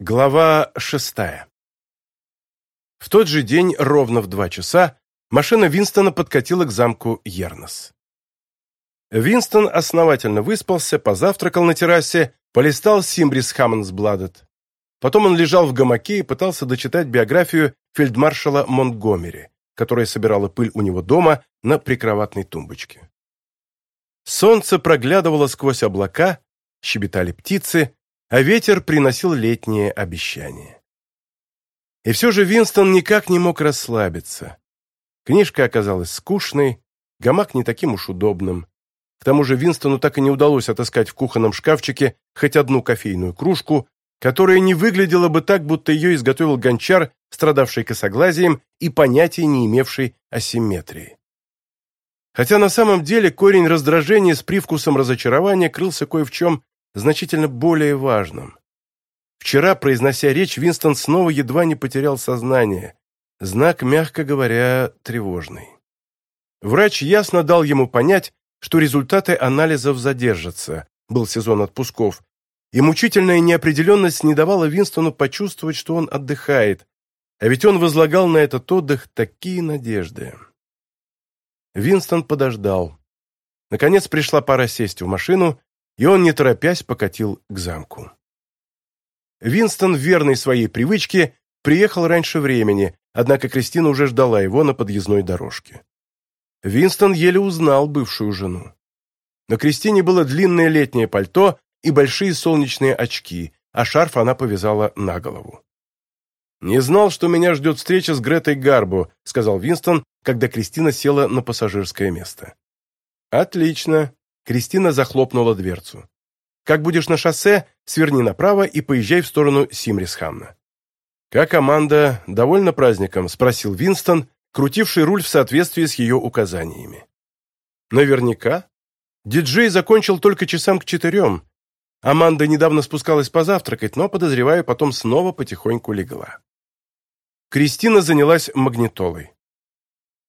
Глава шестая. В тот же день, ровно в два часа, машина Винстона подкатила к замку Ернос. Винстон основательно выспался, позавтракал на террасе, полистал Симбрис Хаммонсбладет. Потом он лежал в гамаке и пытался дочитать биографию фельдмаршала Монтгомери, которая собирала пыль у него дома на прикроватной тумбочке. Солнце проглядывало сквозь облака, щебетали птицы – а ветер приносил летние обещания. И все же Винстон никак не мог расслабиться. Книжка оказалась скучной, гамак не таким уж удобным. К тому же Винстону так и не удалось отыскать в кухонном шкафчике хоть одну кофейную кружку, которая не выглядела бы так, будто ее изготовил гончар, страдавший косоглазием и понятия не имевший асимметрии. Хотя на самом деле корень раздражения с привкусом разочарования крылся кое в чем значительно более важным. Вчера, произнося речь, Винстон снова едва не потерял сознание. Знак, мягко говоря, тревожный. Врач ясно дал ему понять, что результаты анализов задержатся, был сезон отпусков, и мучительная неопределенность не давала Винстону почувствовать, что он отдыхает, а ведь он возлагал на этот отдых такие надежды. Винстон подождал. Наконец пришла пора сесть в машину и он, не торопясь, покатил к замку. Винстон, верный своей привычке, приехал раньше времени, однако Кристина уже ждала его на подъездной дорожке. Винстон еле узнал бывшую жену. На Кристине было длинное летнее пальто и большие солнечные очки, а шарф она повязала на голову. «Не знал, что меня ждет встреча с Гретой Гарбо», сказал Винстон, когда Кристина села на пассажирское место. «Отлично. Кристина захлопнула дверцу. «Как будешь на шоссе, сверни направо и поезжай в сторону Симрисхамна». «Как команда довольна праздником?» – спросил Винстон, крутивший руль в соответствии с ее указаниями. «Наверняка. Диджей закончил только часам к четырем. Аманда недавно спускалась позавтракать, но, подозреваю, потом снова потихоньку легла». Кристина занялась магнитолой.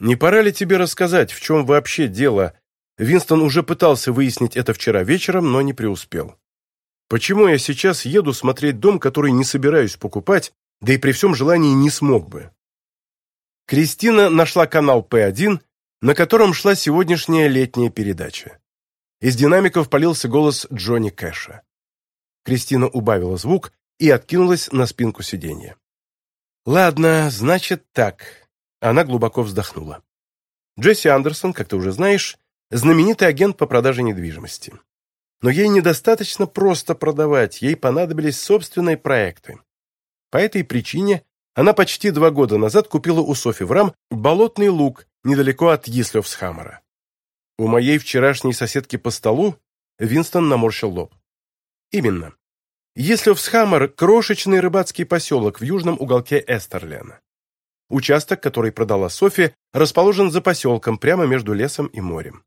«Не пора ли тебе рассказать, в чем вообще дело?» Винстон уже пытался выяснить это вчера вечером, но не преуспел. Почему я сейчас еду смотреть дом, который не собираюсь покупать, да и при всем желании не смог бы? Кристина нашла канал P1, на котором шла сегодняшняя летняя передача. Из динамиков полился голос Джонни Кэша. Кристина убавила звук и откинулась на спинку сиденья. «Ладно, значит так». Она глубоко вздохнула. Джесси Андерсон, как ты уже знаешь, знаменитый агент по продаже недвижимости. Но ей недостаточно просто продавать, ей понадобились собственные проекты. По этой причине она почти два года назад купила у Софи Врам болотный луг недалеко от Ислёвсхаммера. У моей вчерашней соседки по столу Винстон наморщил лоб. Именно. Ислёвсхаммер – крошечный рыбацкий поселок в южном уголке Эстерлена. Участок, который продала Софи, расположен за поселком, прямо между лесом и морем.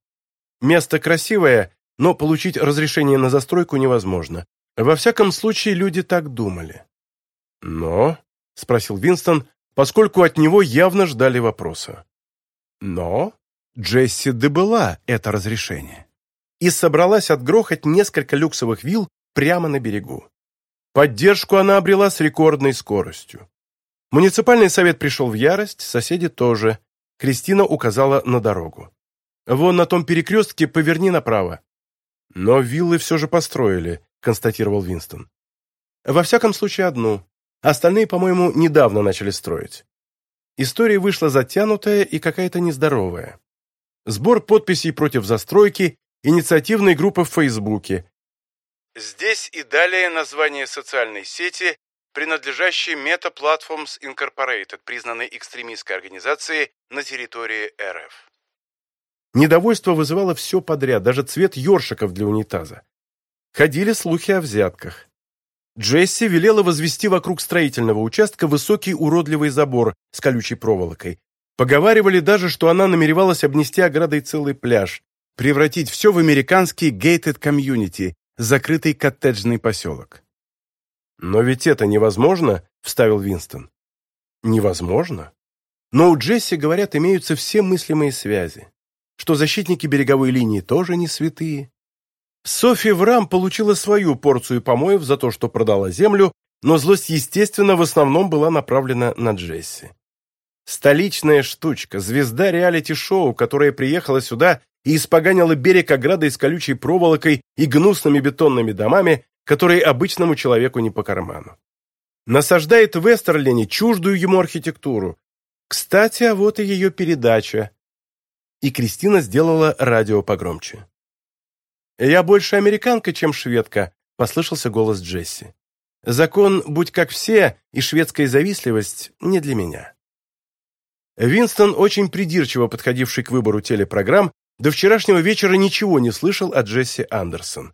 Место красивое, но получить разрешение на застройку невозможно. Во всяком случае, люди так думали. «Но?» — спросил Винстон, поскольку от него явно ждали вопроса. «Но?» Джесси добыла это разрешение и собралась отгрохать несколько люксовых вилл прямо на берегу. Поддержку она обрела с рекордной скоростью. Муниципальный совет пришел в ярость, соседи тоже. Кристина указала на дорогу. Вон на том перекрестке поверни направо». «Но виллы все же построили», — констатировал Винстон. «Во всяком случае, одну. Остальные, по-моему, недавно начали строить». История вышла затянутая и какая-то нездоровая. Сбор подписей против застройки, инициативная группа в Фейсбуке. Здесь и далее название социальной сети, принадлежащей Meta Platforms Incorporated, признанной экстремистской организацией на территории РФ. Недовольство вызывало все подряд, даже цвет ёршиков для унитаза. Ходили слухи о взятках. Джесси велела возвести вокруг строительного участка высокий уродливый забор с колючей проволокой. Поговаривали даже, что она намеревалась обнести оградой целый пляж, превратить все в американский gated community, закрытый коттеджный поселок. «Но ведь это невозможно», — вставил Винстон. «Невозможно? Но у Джесси, говорят, имеются все мыслимые связи что защитники береговой линии тоже не святые. Софья Врам получила свою порцию помоев за то, что продала землю, но злость, естественно, в основном была направлена на Джесси. Столичная штучка, звезда реалити-шоу, которая приехала сюда и испоганила берег оградой с колючей проволокой и гнусными бетонными домами, которые обычному человеку не по карману. Насаждает в Эстерлене чуждую ему архитектуру. Кстати, а вот и ее передача и Кристина сделала радио погромче. «Я больше американка, чем шведка», — послышался голос Джесси. «Закон «будь как все» и шведская завистливость не для меня». Винстон, очень придирчиво подходивший к выбору телепрограмм, до вчерашнего вечера ничего не слышал о Джесси Андерсон.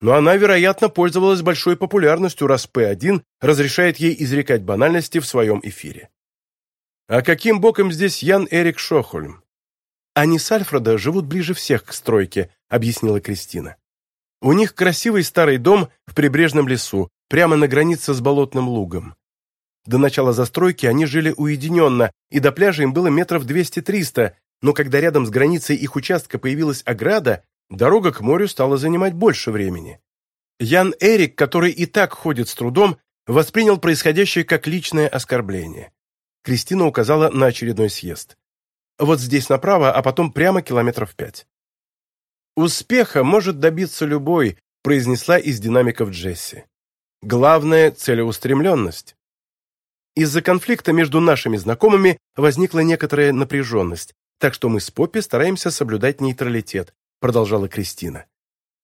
Но она, вероятно, пользовалась большой популярностью, раз П1 разрешает ей изрекать банальности в своем эфире. А каким боком здесь Ян Эрик Шохольм? Они с Альфреда живут ближе всех к стройке», — объяснила Кристина. «У них красивый старый дом в прибрежном лесу, прямо на границе с болотным лугом. До начала застройки они жили уединенно, и до пляжа им было метров 200-300, но когда рядом с границей их участка появилась ограда, дорога к морю стала занимать больше времени. Ян Эрик, который и так ходит с трудом, воспринял происходящее как личное оскорбление. Кристина указала на очередной съезд вот здесь направо, а потом прямо километров пять. «Успеха может добиться любой», – произнесла из динамиков Джесси. «Главное – целеустремленность». Из-за конфликта между нашими знакомыми возникла некоторая напряженность, так что мы с Поппи стараемся соблюдать нейтралитет, продолжала Кристина.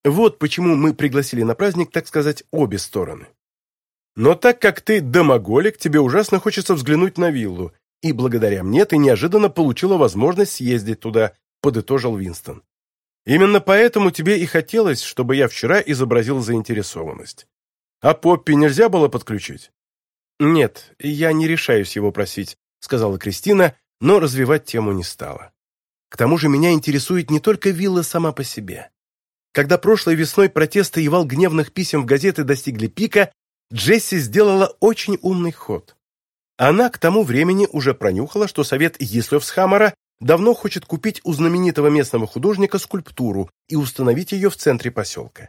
Вот почему мы пригласили на праздник, так сказать, обе стороны. Но так как ты домоголик, тебе ужасно хочется взглянуть на виллу, и благодаря мне ты неожиданно получила возможность съездить туда», — подытожил Винстон. «Именно поэтому тебе и хотелось, чтобы я вчера изобразил заинтересованность. А Поппи нельзя было подключить?» «Нет, я не решаюсь его просить», — сказала Кристина, но развивать тему не стала. «К тому же меня интересует не только вилла сама по себе». Когда прошлой весной протесты и вал гневных писем в газеты достигли пика, Джесси сделала очень умный ход. Она к тому времени уже пронюхала, что совет Ислевсхаммера давно хочет купить у знаменитого местного художника скульптуру и установить ее в центре поселка.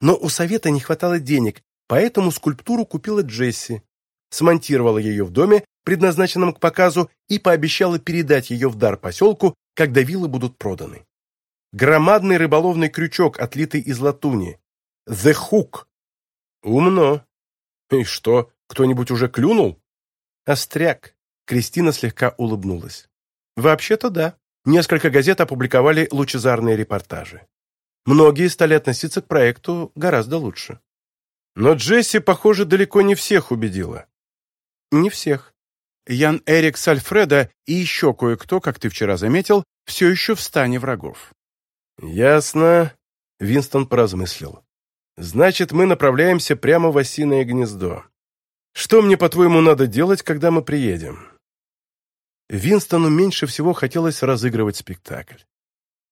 Но у совета не хватало денег, поэтому скульптуру купила Джесси, смонтировала ее в доме, предназначенном к показу, и пообещала передать ее в дар поселку, когда виллы будут проданы. Громадный рыболовный крючок, отлитый из латуни. «The Hook». «Умно». «И что, кто-нибудь уже клюнул?» «Остряк!» — Кристина слегка улыбнулась. «Вообще-то да. Несколько газет опубликовали лучезарные репортажи. Многие стали относиться к проекту гораздо лучше». Но Джесси, похоже, далеко не всех убедила. «Не всех. Ян Эрик с Альфреда и еще кое-кто, как ты вчера заметил, все еще в стане врагов». «Ясно», — Винстон поразмыслил. «Значит, мы направляемся прямо в осиное гнездо. Что мне, по-твоему, надо делать, когда мы приедем?» Винстону меньше всего хотелось разыгрывать спектакль.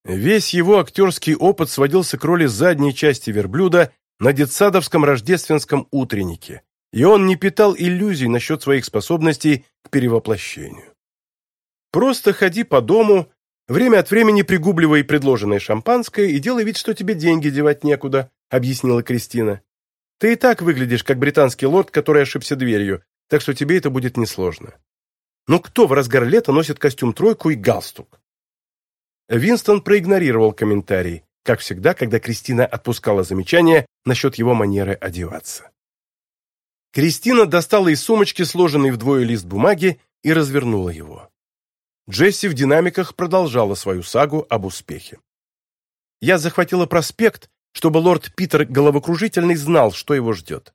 Весь его актерский опыт сводился к роли задней части верблюда на детсадовском рождественском утреннике, и он не питал иллюзий насчет своих способностей к перевоплощению. «Просто ходи по дому, время от времени пригубливай предложенное шампанское и делай вид, что тебе деньги девать некуда», объяснила Кристина. Ты и так выглядишь, как британский лорд, который ошибся дверью, так что тебе это будет несложно. Но кто в разгар лета носит костюм-тройку и галстук? Винстон проигнорировал комментарий, как всегда, когда Кристина отпускала замечания насчет его манеры одеваться. Кристина достала из сумочки сложенный вдвое лист бумаги и развернула его. Джесси в динамиках продолжала свою сагу об успехе. «Я захватила проспект чтобы лорд Питер головокружительный знал, что его ждет.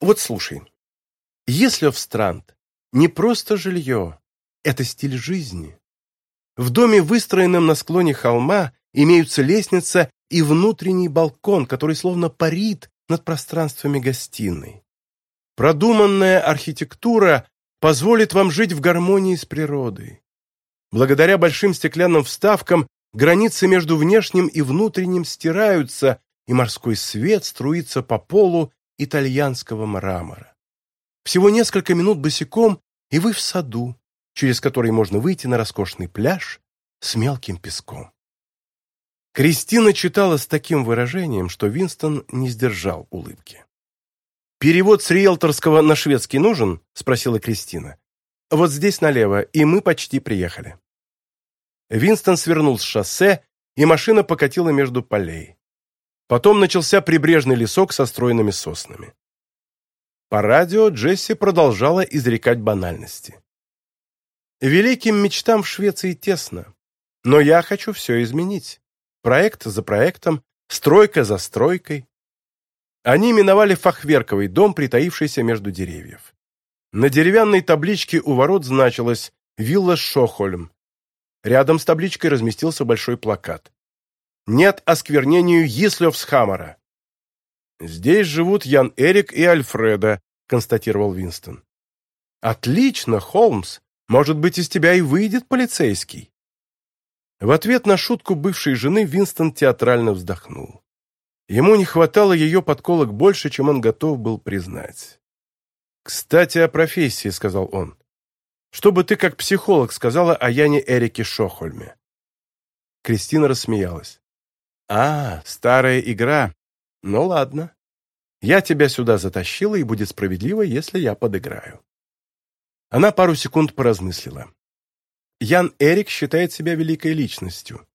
Вот слушай. Если в Странт не просто жилье, это стиль жизни. В доме, выстроенном на склоне холма, имеются лестница и внутренний балкон, который словно парит над пространствами гостиной. Продуманная архитектура позволит вам жить в гармонии с природой. Благодаря большим стеклянным вставкам Границы между внешним и внутренним стираются, и морской свет струится по полу итальянского мрамора. Всего несколько минут босиком, и вы в саду, через который можно выйти на роскошный пляж с мелким песком. Кристина читала с таким выражением, что Винстон не сдержал улыбки. «Перевод с риэлторского на шведский нужен?» – спросила Кристина. «Вот здесь налево, и мы почти приехали». Винстон свернул с шоссе, и машина покатила между полей. Потом начался прибрежный лесок со стройными соснами. По радио Джесси продолжала изрекать банальности. «Великим мечтам в Швеции тесно, но я хочу все изменить. Проект за проектом, стройка за стройкой». Они миновали фахверковый дом, притаившийся между деревьев. На деревянной табличке у ворот значилось «Вилла Шохольм», Рядом с табличкой разместился большой плакат. «Нет осквернению Ислёвс Хаммера!» «Здесь живут Ян Эрик и Альфреда», — констатировал Винстон. «Отлично, Холмс! Может быть, из тебя и выйдет полицейский?» В ответ на шутку бывшей жены Винстон театрально вздохнул. Ему не хватало ее подколок больше, чем он готов был признать. «Кстати, о профессии», — сказал он чтобы ты как психолог сказала о Яне Эрике Шохольме». Кристина рассмеялась. «А, старая игра. Ну ладно. Я тебя сюда затащила, и будет справедливо, если я подыграю». Она пару секунд поразмыслила. Ян Эрик считает себя великой личностью.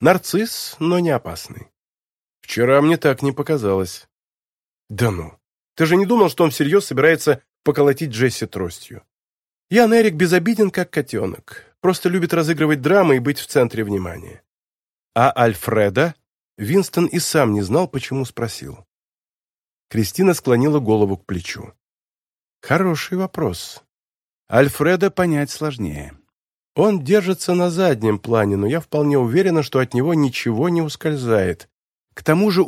Нарцисс, но не опасный. Вчера мне так не показалось. Да ну, ты же не думал, что он всерьез собирается поколотить Джесси тростью? Ян Эрик безобиден, как котенок. Просто любит разыгрывать драмы и быть в центре внимания. А Альфреда? Винстон и сам не знал, почему спросил. Кристина склонила голову к плечу. Хороший вопрос. Альфреда понять сложнее. Он держится на заднем плане, но я вполне уверена, что от него ничего не ускользает. К тому же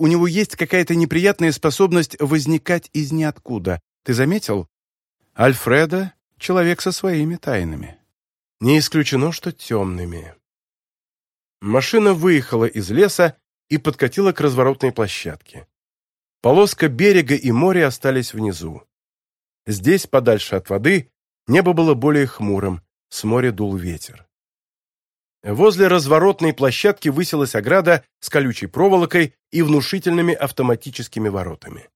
человек со своими тайнами. Не исключено, что темными. Машина выехала из леса и подкатила к разворотной площадке. Полоска берега и моря остались внизу. Здесь, подальше от воды, небо было более хмурым, с моря дул ветер. Возле разворотной площадки высилась ограда с колючей проволокой и внушительными автоматическими воротами.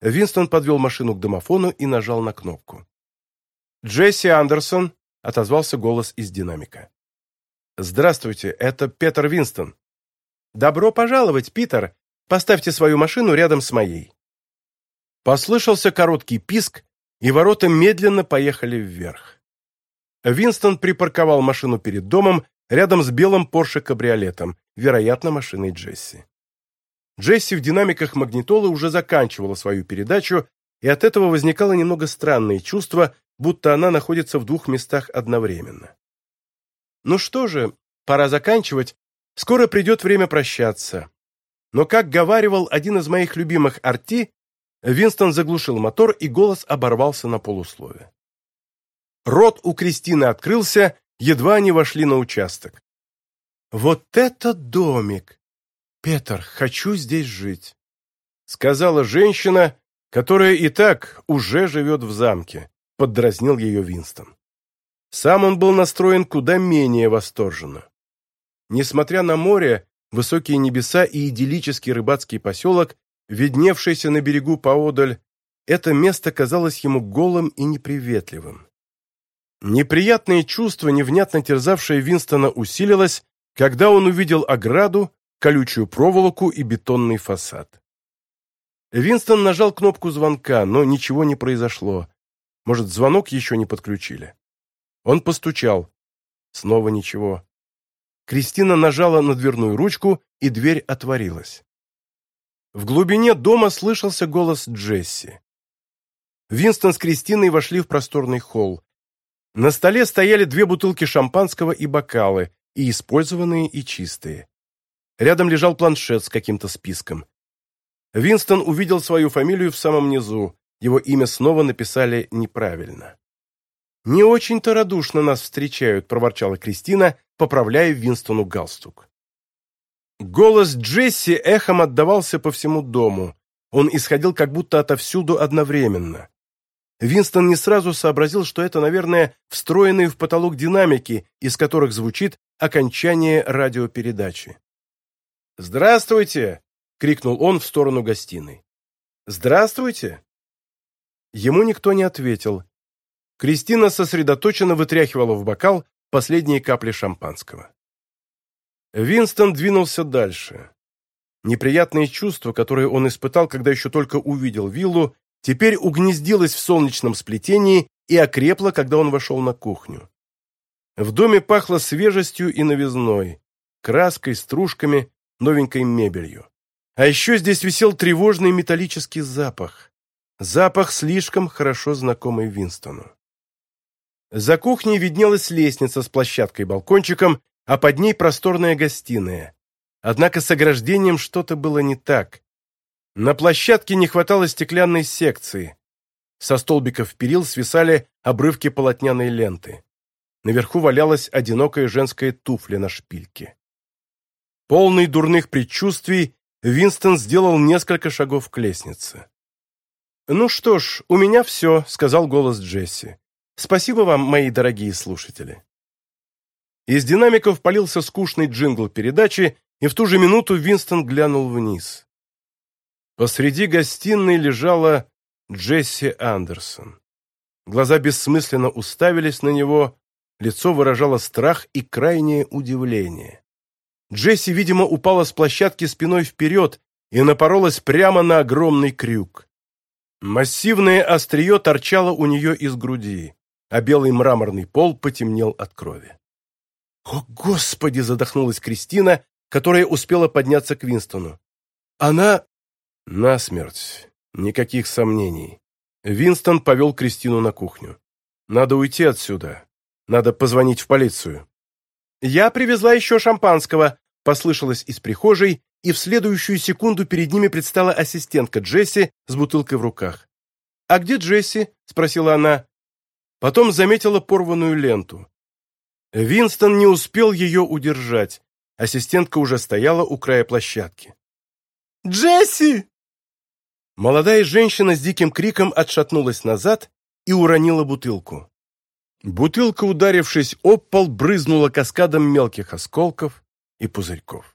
Винстон подвел машину к домофону и нажал на кнопку. «Джесси Андерсон», — отозвался голос из динамика. «Здравствуйте, это Петер Винстон». «Добро пожаловать, Питер. Поставьте свою машину рядом с моей». Послышался короткий писк, и ворота медленно поехали вверх. Винстон припарковал машину перед домом рядом с белым Порше-кабриолетом, вероятно, машиной Джесси. Джесси в динамиках магнитолы уже заканчивала свою передачу, и от этого возникало немного странное чувство, будто она находится в двух местах одновременно. Ну что же, пора заканчивать, скоро придет время прощаться. Но, как говаривал один из моих любимых арти, Винстон заглушил мотор, и голос оборвался на полуслове. Рот у Кристины открылся, едва они вошли на участок. «Вот это домик! Петр, хочу здесь жить!» Сказала женщина, которая и так уже живет в замке», — поддразнил ее Винстон. Сам он был настроен куда менее восторженно. Несмотря на море, высокие небеса и идиллический рыбацкий поселок, видневшийся на берегу поодаль, это место казалось ему голым и неприветливым. Неприятное чувство, невнятно терзавшее Винстона, усилилось, когда он увидел ограду, колючую проволоку и бетонный фасад. Винстон нажал кнопку звонка, но ничего не произошло. Может, звонок еще не подключили? Он постучал. Снова ничего. Кристина нажала на дверную ручку, и дверь отворилась. В глубине дома слышался голос Джесси. Винстон с Кристиной вошли в просторный холл. На столе стояли две бутылки шампанского и бокалы, и использованные, и чистые. Рядом лежал планшет с каким-то списком. Винстон увидел свою фамилию в самом низу. Его имя снова написали неправильно. «Не очень-то радушно нас встречают», — проворчала Кристина, поправляя Винстону галстук. Голос Джесси эхом отдавался по всему дому. Он исходил как будто отовсюду одновременно. Винстон не сразу сообразил, что это, наверное, встроенные в потолок динамики, из которых звучит окончание радиопередачи. «Здравствуйте!» крикнул он в сторону гостиной. Здравствуйте. Ему никто не ответил. Кристина сосредоточенно вытряхивала в бокал последние капли шампанского. Винстон двинулся дальше. Неприятные чувства, которые он испытал, когда еще только увидел виллу, теперь угнездилось в солнечном сплетении и окрепло, когда он вошел на кухню. В доме пахло свежестью и новизной, краской, стружками, новенькой мебелью. А еще здесь висел тревожный металлический запах. Запах, слишком хорошо знакомый Винстону. За кухней виднелась лестница с площадкой-балкончиком, а под ней просторная гостиная. Однако с ограждением что-то было не так. На площадке не хватало стеклянной секции. Со столбиков перил свисали обрывки полотняной ленты. Наверху валялась одинокая женская туфля на шпильке. Полный дурных предчувствий, Винстон сделал несколько шагов к лестнице. «Ну что ж, у меня все», — сказал голос Джесси. «Спасибо вам, мои дорогие слушатели». Из динамиков полился скучный джингл передачи, и в ту же минуту Винстон глянул вниз. Посреди гостиной лежала Джесси Андерсон. Глаза бессмысленно уставились на него, лицо выражало страх и крайнее удивление. Джесси, видимо, упала с площадки спиной вперед и напоролась прямо на огромный крюк. Массивное острие торчало у нее из груди, а белый мраморный пол потемнел от крови. «О, Господи!» — задохнулась Кристина, которая успела подняться к Винстону. «Она...» «Насмерть. Никаких сомнений». Винстон повел Кристину на кухню. «Надо уйти отсюда. Надо позвонить в полицию». «Я привезла еще шампанского», — послышалось из прихожей, и в следующую секунду перед ними предстала ассистентка Джесси с бутылкой в руках. «А где Джесси?» — спросила она. Потом заметила порванную ленту. Винстон не успел ее удержать. Ассистентка уже стояла у края площадки. «Джесси!» Молодая женщина с диким криком отшатнулась назад и уронила бутылку. Бутылка, ударившись об пол, брызнула каскадом мелких осколков и пузырьков. Thank you.